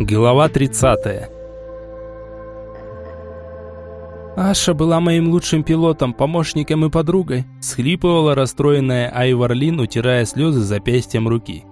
Глава 30. Аша была моим лучшим пилотом, помощником и подругой, схлипывала расстроенная Айварлин, утирая слезы запястьем руки.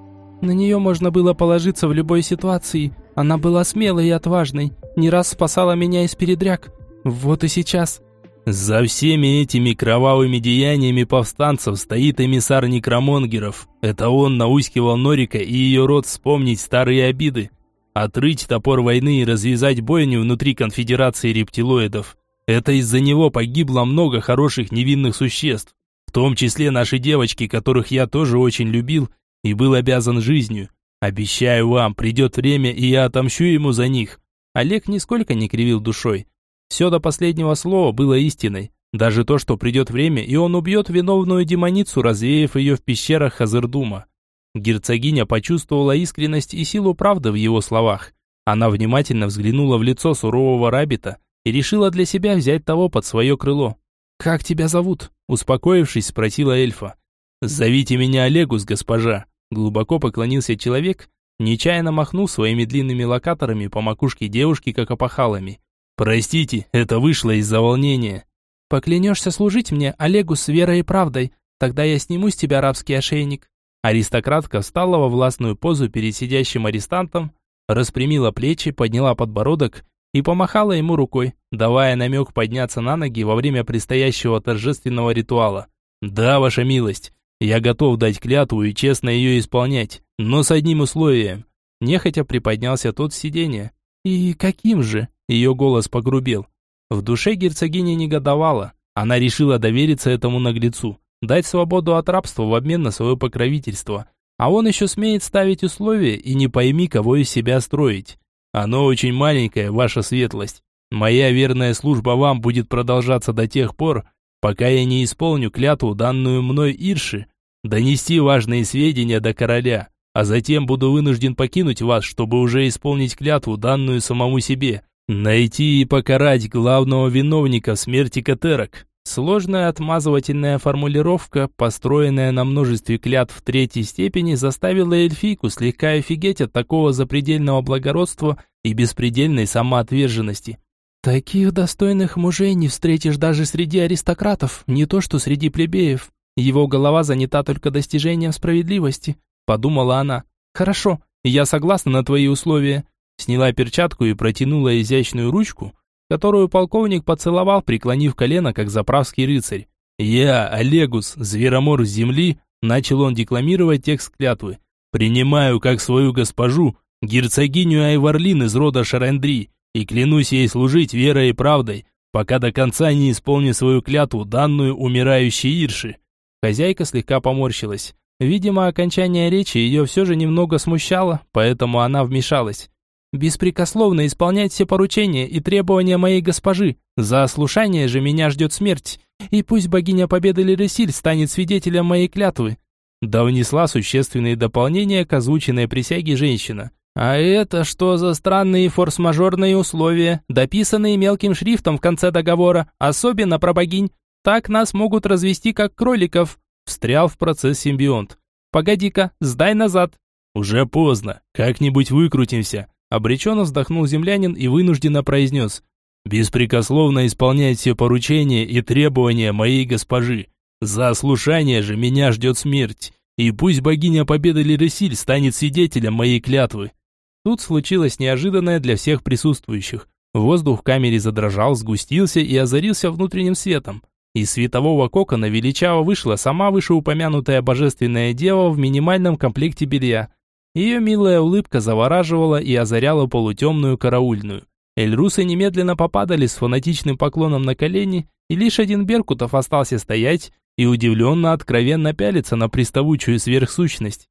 На нее можно было положиться в любой ситуации. Она была смелой и отважной, не раз спасала меня из передряг. Вот и сейчас. За всеми этими кровавыми деяниями повстанцев стоит эмиссар Некромонгеров. Это он наускивал Норика и ее род вспомнить старые обиды, Отрыть топор войны и развязать бойню внутри конфедерации рептилоидов. Это из-за него погибло много хороших невинных существ, в том числе наши девочки, которых я тоже очень любил и был обязан жизнью. Обещаю вам, придет время, и я отомщу ему за них. Олег нисколько не кривил душой. Все до последнего слова было истиной. Даже то, что придет время, и он убьет виновную демоницу, развеяв ее в пещерах Хазырдума. Герцогиня почувствовала искренность и силу правды в его словах. Она внимательно взглянула в лицо сурового рабита и решила для себя взять того под свое крыло. «Как тебя зовут?» – успокоившись, спросила эльфа. «Зовите меня Олегус, госпожа», – глубоко поклонился человек, нечаянно махнув своими длинными локаторами по макушке девушки, как опахалами. «Простите, это вышло из-за волнения». «Поклянешься служить мне, Олегус, верой и правдой, тогда я сниму с тебя рабский ошейник», Аристократка встала во властную позу перед сидящим арестантом, распрямила плечи, подняла подбородок и помахала ему рукой, давая намек подняться на ноги во время предстоящего торжественного ритуала. «Да, ваша милость, я готов дать клятву и честно ее исполнять, но с одним условием». Нехотя приподнялся тот с сиденья. «И каким же?» Ее голос погрубел. В душе герцогиня негодовала. Она решила довериться этому наглецу дать свободу от рабства в обмен на свое покровительство. А он еще смеет ставить условия и не пойми, кого из себя строить. Оно очень маленькое, ваша светлость. Моя верная служба вам будет продолжаться до тех пор, пока я не исполню клятву, данную мной Ирши, донести важные сведения до короля, а затем буду вынужден покинуть вас, чтобы уже исполнить клятву, данную самому себе, найти и покарать главного виновника смерти Катерок. Сложная отмазывательная формулировка, построенная на множестве клятв третьей степени, заставила эльфийку слегка офигеть от такого запредельного благородства и беспредельной самоотверженности. «Таких достойных мужей не встретишь даже среди аристократов, не то что среди плебеев. Его голова занята только достижением справедливости», – подумала она. «Хорошо, я согласна на твои условия». Сняла перчатку и протянула изящную ручку, которую полковник поцеловал, преклонив колено, как заправский рыцарь. «Я, Олегус, зверомор земли», начал он декламировать текст клятвы, «принимаю как свою госпожу, герцогиню Айварлин из рода Шарендри, и клянусь ей служить верой и правдой, пока до конца не исполню свою клятву, данную умирающей Ирши». Хозяйка слегка поморщилась. Видимо, окончание речи ее все же немного смущало, поэтому она вмешалась беспрекословно исполнять все поручения и требования моей госпожи. За ослушание же меня ждет смерть. И пусть богиня Победы Лересиль станет свидетелем моей клятвы». Да внесла существенные дополнения к озвученной присяге женщина. «А это что за странные форс-мажорные условия, дописанные мелким шрифтом в конце договора, особенно про богинь? Так нас могут развести как кроликов», встрял в процесс симбионт. «Погоди-ка, сдай назад». «Уже поздно, как-нибудь выкрутимся», Обреченно вздохнул землянин и вынужденно произнес. «Беспрекословно исполнять все поручения и требования моей госпожи. За ослушание же меня ждет смерть. И пусть богиня Победы Лиресиль станет свидетелем моей клятвы». Тут случилось неожиданное для всех присутствующих. Воздух в камере задрожал, сгустился и озарился внутренним светом. Из светового кокона величаво вышла сама вышеупомянутая божественная дева в минимальном комплекте белья. Ее милая улыбка завораживала и озаряла полутемную караульную. Эльрусы немедленно попадали с фанатичным поклоном на колени, и лишь один Беркутов остался стоять и удивленно откровенно пялиться на приставучую сверхсущность.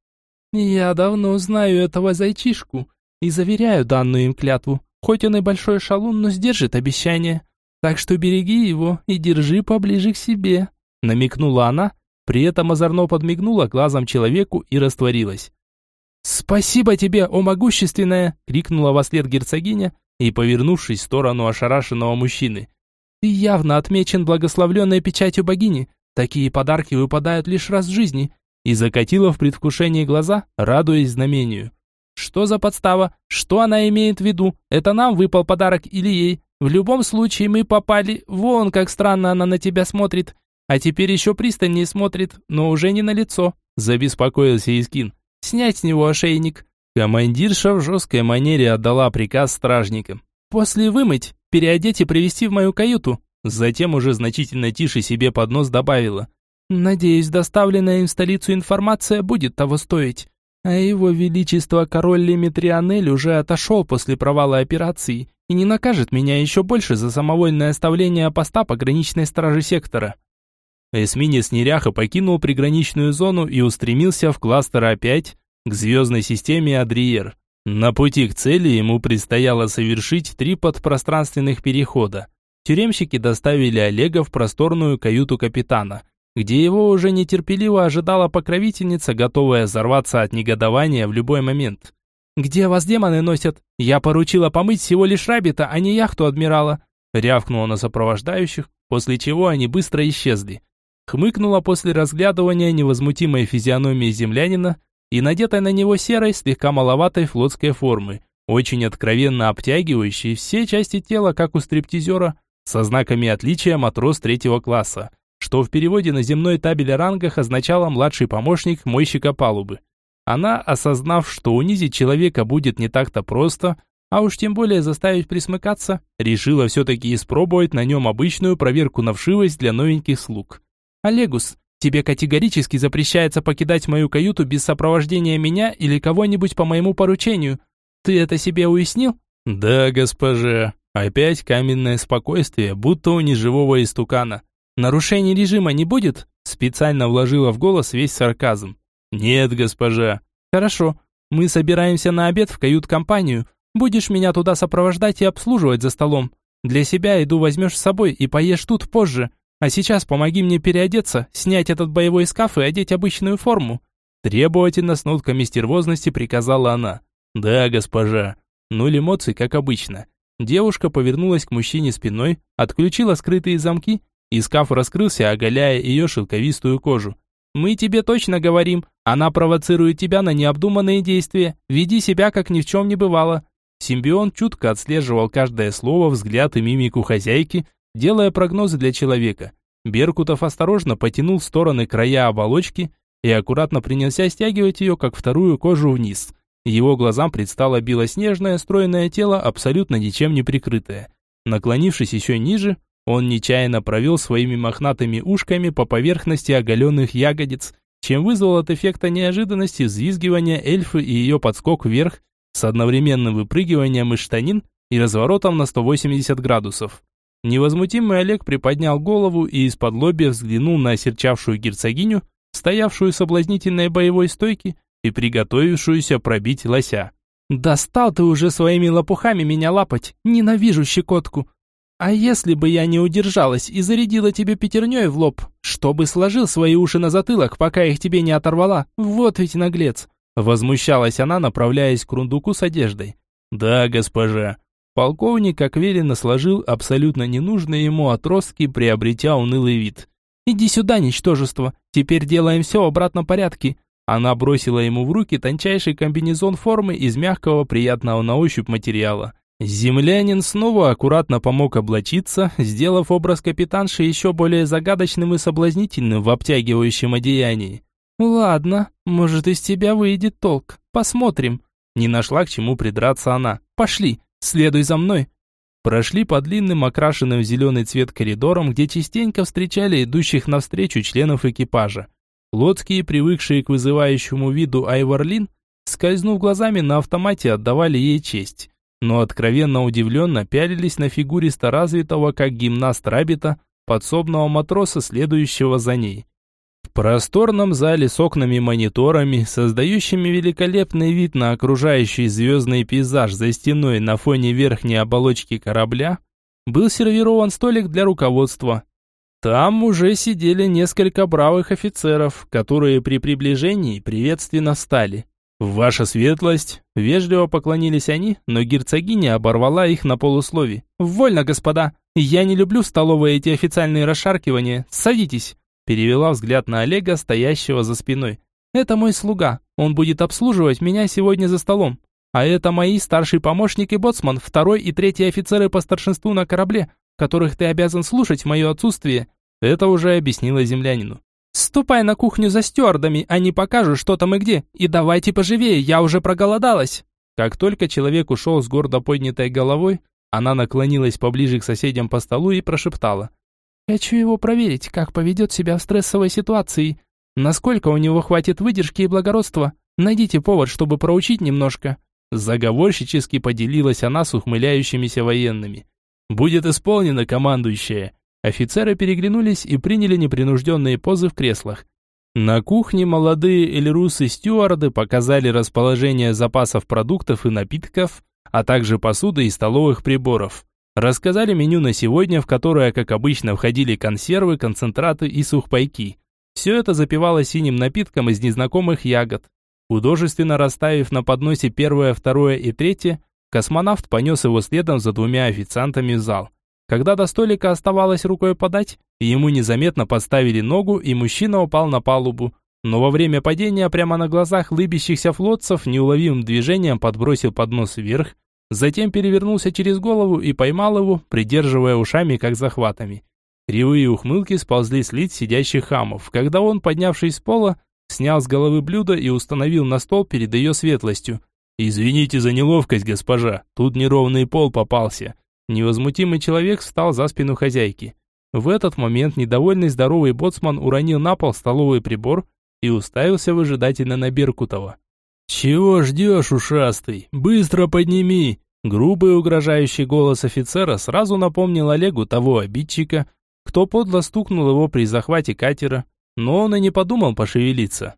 «Я давно знаю этого зайчишку и заверяю данную им клятву. Хоть он и большой шалун, но сдержит обещание. Так что береги его и держи поближе к себе», намекнула она, при этом озорно подмигнула глазом человеку и растворилась. «Спасибо тебе, о могущественная!» — крикнула во след герцогиня и, повернувшись в сторону ошарашенного мужчины. «Ты явно отмечен благословленной печатью богини. Такие подарки выпадают лишь раз в жизни». И закатила в предвкушении глаза, радуясь знамению. Что за подстава? Что она имеет в виду? Это нам выпал подарок или ей? В любом случае мы попали. Вон, как странно она на тебя смотрит. А теперь еще пристальнее смотрит, но уже не на лицо. Забеспокоился Искин. Снять с него ошейник. Командирша в жесткой манере отдала приказ стражникам. После вымыть, переодеть и привести в мою каюту. Затем уже значительно тише себе под нос добавила. Надеюсь, доставленная им в столицу информация будет того стоить. А его величество король Лемитрионель уже отошел после провала операции и не накажет меня еще больше за самовольное оставление поста пограничной стражи сектора. Эсминец Неряха покинул приграничную зону и устремился в кластер опять к звездной системе Адриер. На пути к цели ему предстояло совершить три подпространственных перехода. Тюремщики доставили Олега в просторную каюту капитана – где его уже нетерпеливо ожидала покровительница, готовая взорваться от негодования в любой момент. «Где вас демоны носят? Я поручила помыть всего лишь рабита, а не яхту адмирала!» Рявкнула на сопровождающих, после чего они быстро исчезли. Хмыкнула после разглядывания невозмутимой физиономии землянина и надетой на него серой, слегка маловатой флотской формы, очень откровенно обтягивающей все части тела, как у стриптизера, со знаками отличия матрос третьего класса что в переводе на земной табель о рангах означало «младший помощник мойщика палубы». Она, осознав, что унизить человека будет не так-то просто, а уж тем более заставить присмыкаться, решила все-таки испробовать на нем обычную проверку на вшивость для новеньких слуг. «Олегус, тебе категорически запрещается покидать мою каюту без сопровождения меня или кого-нибудь по моему поручению. Ты это себе уяснил?» «Да, госпожа». Опять каменное спокойствие, будто у неживого истукана. Нарушений режима не будет? Специально вложила в голос весь сарказм. Нет, госпожа. Хорошо. Мы собираемся на обед в кают-компанию. Будешь меня туда сопровождать и обслуживать за столом. Для себя еду возьмешь с собой и поешь тут позже. А сейчас помоги мне переодеться, снять этот боевой скаф и одеть обычную форму. Требовательно с нотками стервозности приказала она. Да, госпожа. Нуль эмоций, как обычно. Девушка повернулась к мужчине спиной, отключила скрытые замки и скаф раскрылся, оголяя ее шелковистую кожу. «Мы тебе точно говорим, она провоцирует тебя на необдуманные действия. Веди себя, как ни в чем не бывало». Симбион чутко отслеживал каждое слово, взгляд и мимику хозяйки, делая прогнозы для человека. Беркутов осторожно потянул в стороны края оболочки и аккуратно принялся стягивать ее, как вторую кожу вниз. Его глазам предстало белоснежное стройное тело, абсолютно ничем не прикрытое. Наклонившись еще ниже, он нечаянно провел своими мохнатыми ушками по поверхности оголенных ягодиц, чем вызвал от эффекта неожиданности взвизгивания эльфы и ее подскок вверх с одновременным выпрыгиванием из штанин и разворотом на 180 градусов. Невозмутимый Олег приподнял голову и из-под лобья взглянул на осерчавшую герцогиню, стоявшую в соблазнительной боевой стойке и приготовившуюся пробить лося. «Достал ты уже своими лопухами меня лапать! Ненавижу щекотку!» А если бы я не удержалась и зарядила тебе пятерней в лоб, чтобы сложил свои уши на затылок, пока их тебе не оторвала? Вот ведь наглец!» Возмущалась она, направляясь к рундуку с одеждой. «Да, госпожа». Полковник, как велено, сложил абсолютно ненужные ему отростки, приобретя унылый вид. «Иди сюда, ничтожество, теперь делаем все в обратном порядке». Она бросила ему в руки тончайший комбинезон формы из мягкого, приятного на ощупь материала. Землянин снова аккуратно помог облачиться, сделав образ капитанши еще более загадочным и соблазнительным в обтягивающем одеянии. «Ладно, может, из тебя выйдет толк. Посмотрим». Не нашла к чему придраться она. «Пошли, следуй за мной». Прошли по длинным окрашенным в зеленый цвет коридорам, где частенько встречали идущих навстречу членов экипажа. Лодские, привыкшие к вызывающему виду Айварлин, скользнув глазами на автомате, отдавали ей честь но откровенно удивленно пялились на фигуристо развитого, как гимнаст Рабита, подсобного матроса, следующего за ней. В просторном зале с окнами-мониторами, создающими великолепный вид на окружающий звездный пейзаж за стеной на фоне верхней оболочки корабля, был сервирован столик для руководства. Там уже сидели несколько бравых офицеров, которые при приближении приветственно встали. «Ваша светлость!» Вежливо поклонились они, но герцогиня оборвала их на полуслове. «Вольно, господа! Я не люблю в столовой эти официальные расшаркивания. Садитесь!» Перевела взгляд на Олега, стоящего за спиной. «Это мой слуга. Он будет обслуживать меня сегодня за столом. А это мои старший помощник и боцман, второй и третий офицеры по старшинству на корабле, которых ты обязан слушать в мое отсутствие. Это уже объяснила землянину. Ступай на кухню за стюардами, они покажут, что там и где. И давайте поживее, я уже проголодалась. Как только человек ушел с гордо поднятой головой, она наклонилась поближе к соседям по столу и прошептала. «Хочу его проверить, как поведет себя в стрессовой ситуации. Насколько у него хватит выдержки и благородства. Найдите повод, чтобы проучить немножко». Заговорщически поделилась она с ухмыляющимися военными. «Будет исполнено, командующая!» Офицеры переглянулись и приняли непринужденные позы в креслах. На кухне молодые эльрусы-стюарды показали расположение запасов продуктов и напитков, а также посуды и столовых приборов. Рассказали меню на сегодня, в которое, как обычно, входили консервы, концентраты и сухпайки. Все это запивалось синим напитком из незнакомых ягод. Художественно расставив на подносе первое, второе и третье, космонавт понес его следом за двумя официантами в зал. Когда до столика оставалось рукой подать, ему незаметно подставили ногу, и мужчина упал на палубу. Но во время падения прямо на глазах лыбящихся флотцев неуловимым движением подбросил поднос вверх, затем перевернулся через голову и поймал его, придерживая ушами как захватами. Кривые ухмылки сползли с лиц сидящих хамов, когда он, поднявшись с пола, снял с головы блюдо и установил на стол перед ее светлостью. «Извините за неловкость, госпожа, тут неровный пол попался». Невозмутимый человек встал за спину хозяйки. В этот момент недовольный здоровый боцман уронил на пол столовый прибор и уставился выжидательно на Беркутова. «Чего ждешь, ушастый? Быстро подними!» Грубый угрожающий голос офицера сразу напомнил Олегу того обидчика, кто подло стукнул его при захвате катера, но он и не подумал пошевелиться.